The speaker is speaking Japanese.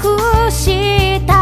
くした